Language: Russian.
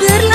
Берлин